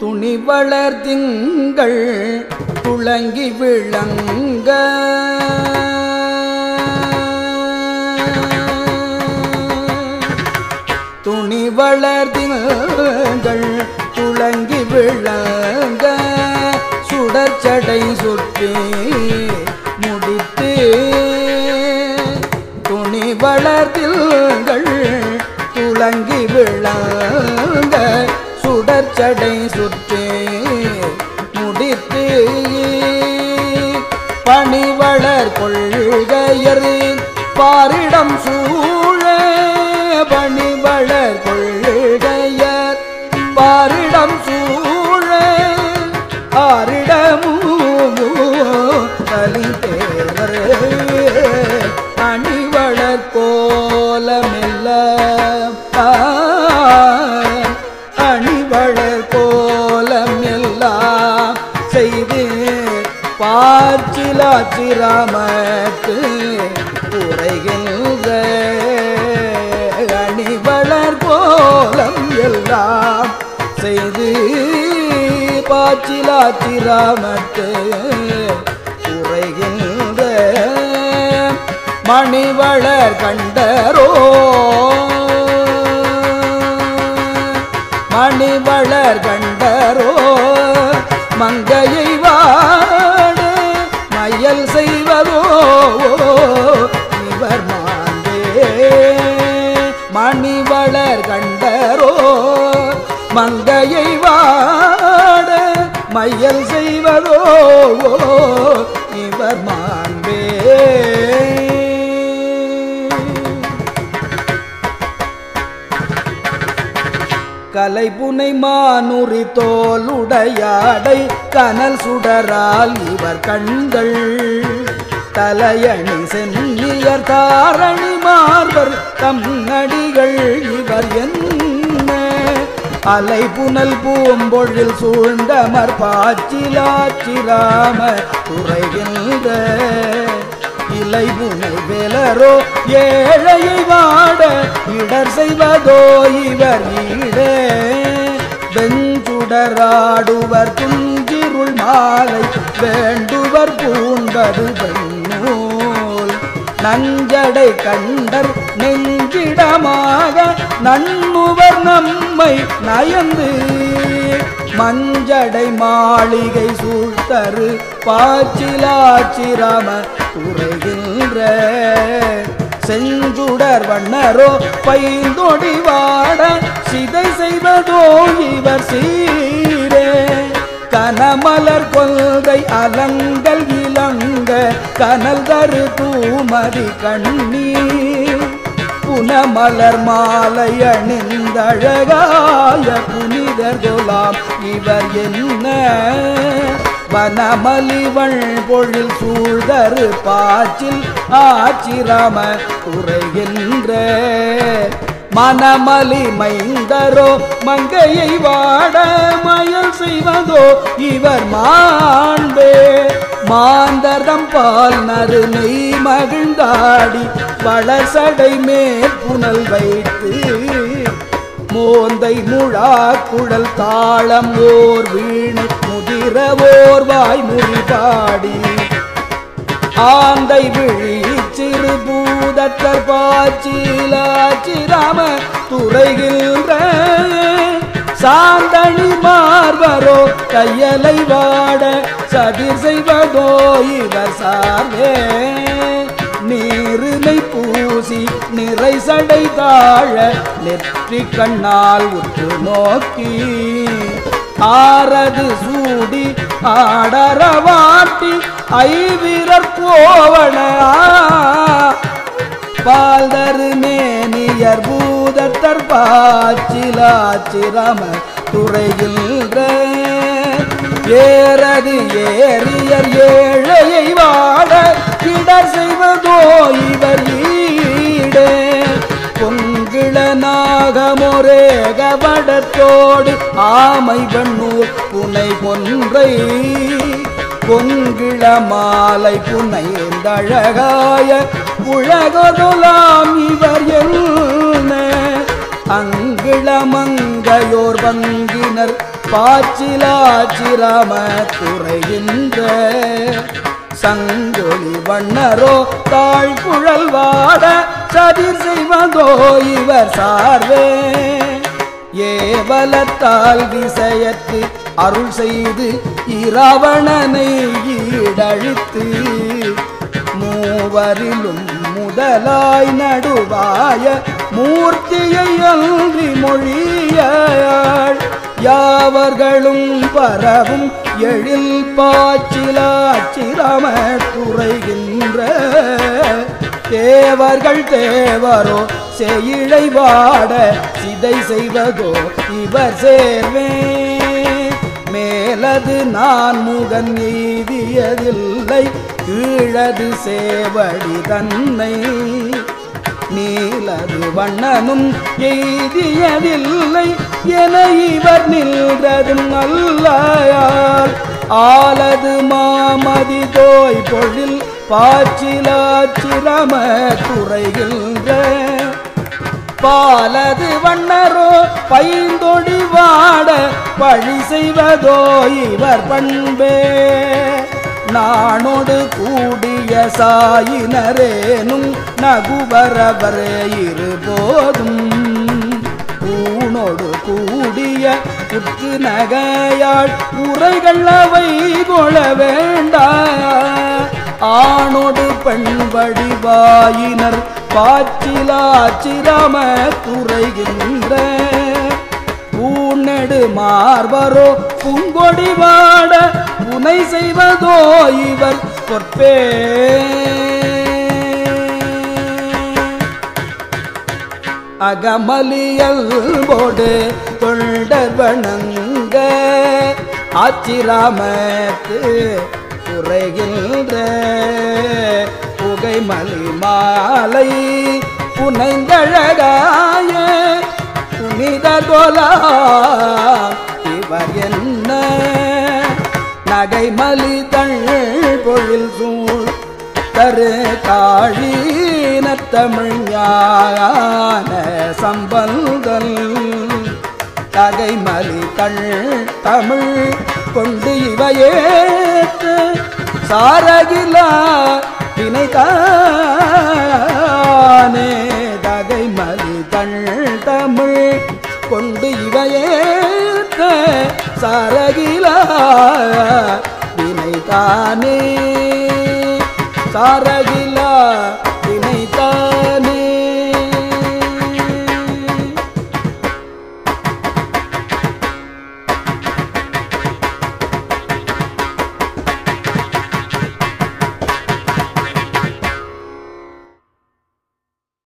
துணி வளர் திங்கள் துளங்கி விளங்க. துணி வளர் திங்கள் துளங்கி விளங்க சுடச்சடை சுற்றி முடித்து துணி வளர்த்தில்கள் துளங்கி விளங்க. சடை சுற்றி முடித்து பணிவளர் கொள்கையர் பாரிடம் சூழ பணிவளர் கொள்கையர் பார்ச்சிலாச்சிராமத்து உரைகின்ற அணிவளர் கோலம் எல்லாம் செய்து பாச்சிலா சிராமத்து உரைகின்ற மணிவளர் கண்டரோ மணிவளர் கண்டரோ மங்கையை வா செய்வதோ? இவர் மாந்தே. மணிவளர் கண்டரோ? மங்கையை வாட மையல் செய்வதோ? இவர் மாண்பே கலைபுனை மானுரி தோலுடையாடை கனல் சுடரால் இவர் கண்கள். தலையணி சென்னியர் தாரணி மார்பர் தம் நடிகள் இவர் என்ன? அலை புனல் பூம்பொழில் சூழ்ந்தமர் பாச்சிலாச்சிராம துறைகின்ற இலை விலரோ ஏழையை வாட இடர் செய்வதோ இவர் ஈடே வெஞ்சுடராடுவர் துஞ்சிருள் மாலை வேண்டுவர் பூண்டது பெண்ணூல் நஞ்சடை கண்டர் நெஞ்சிடமாக நன்முவர் நம்மை நயந்து. மஞ்சடை மாளிகை சூழ்த்தரு பாச்சிலாச்சிரம துறைகின்ற செஞ்சுடர் வண்ணரோ பைந்தொடி வாட சிதை செய்வதோ இவர் சீரே. கனமலர் கொள்கை அலங்கள் இளங்க கனல் தரு தூமதி கண்ணீர். குணமலர் மாலை அணிந்தழகாய புனிதர் கொலாம் இவர் என்ன? வனமலிவள் பொழில் சூழ்தரு பாச்சில் ஆச்சிராம குறைகின்ற மனமலி மைந்தரோ மங்கையை வாட மயல் செய்வதோ இவர் மாண்பே. மாந்தர்தம் பால் நறு நெய் மகிழ்ந்தாடி வளசடை மேல் புனல் வைத்து மோந்தை முழா குழல் தாளம் ஓர் வீணு முதிர ஓர் வாய்மொழி பாடி. ஆந்தை விழி சிறு பூதத்தர் பாச்சிலாச்சி ராம துறைகின்ற சாந்தணி மார்வரோ கையலை வாட சதிர் செய்வதோ இவர் சார்வே நீருமை நிறை சடை தாழ நெற்றி கண்ணால் உற்று நோக்கி. ஆரது சூடி ஆடரவாட்டி ஐவிரற் கோவண பால்தரு மேனியர் பூதத்தர் பாச்சிலாச்சிரம துறைகின்ற ஏறது ஏறியர் ஏ நாகமொரே வடத்தோடு ஆமை வண்ணூர் புனை பொன்றை பொங்கிள மாலை புனைந்தழகாய உலகொலாம் இவர் என்ன? அங்கிளமங்கையோர் வங்கினர் பாச்சிலாச்சிரம துறைகின்ற சங்கொலி வண்ணரோ தாழ் குழல் வாட சதிர் செய்வதோ இவர் சார்வே. ஏவலத்தால் விசயத்து அருள் செய்து இராவணனை ஈடழித்து மூவரிலும் முதலாய் நடுவாய மூர்த்தியை அன்றி மொழியாள். யாவர்களும் பரவும் எழில் பாச்சிலாச்சிரம துறைகின்ற தேவர்கள் தேவரோ செயலை வாட சிதை செய்வதோ இவர் சேர்வே மேலது நான் முகன் எய்தியதில்லை கீழது சேவடி தன்னை. நீலது வண்ணனும் எய்தியதில்லை என இவர் நின்றதும் அல்லாயால் ஆலது மாமதி தோய் பொழில் பாச்சிலாச்சிரம துறைகின்ற பாலது வண்ணரோ பைந்தொடி வாட பழி செய்வதோ இவர் பண்பே. நானோடு கூடிய சாயினரேனும் நகுவரவரே இருபோதும். ஊனோடு கூடிய புத்து நகையாள் உரைகள் அவை கொள வேண்டா. ஆணோடு பெண் வழிவாயினர் பாச்சிலா சிரம துறைகின்ற பூநெடு மார்பரோ பூங்கொடி வாட புனை செய்வதோ இவர் பொற்பே. அகமலியல்போடு தொண்டர் வணங்க. ஆச்சிராமத்து புகை மலி மாலை புனைந்தழகாய புனித கோலா இவர் என்ன? நகை மலி தள் பொழில் சூழ் தரு காழீன தமிழ் ஞான சம்பந்தல் தகைமலி தள் தமிழ் கொண்டு இவையேற்று சாரகிலா வினைதானே. தகைமலி தள் தமிழ் கொண்டு இவையேற்ற சாரகிலா வினைதானே. சாரகிலா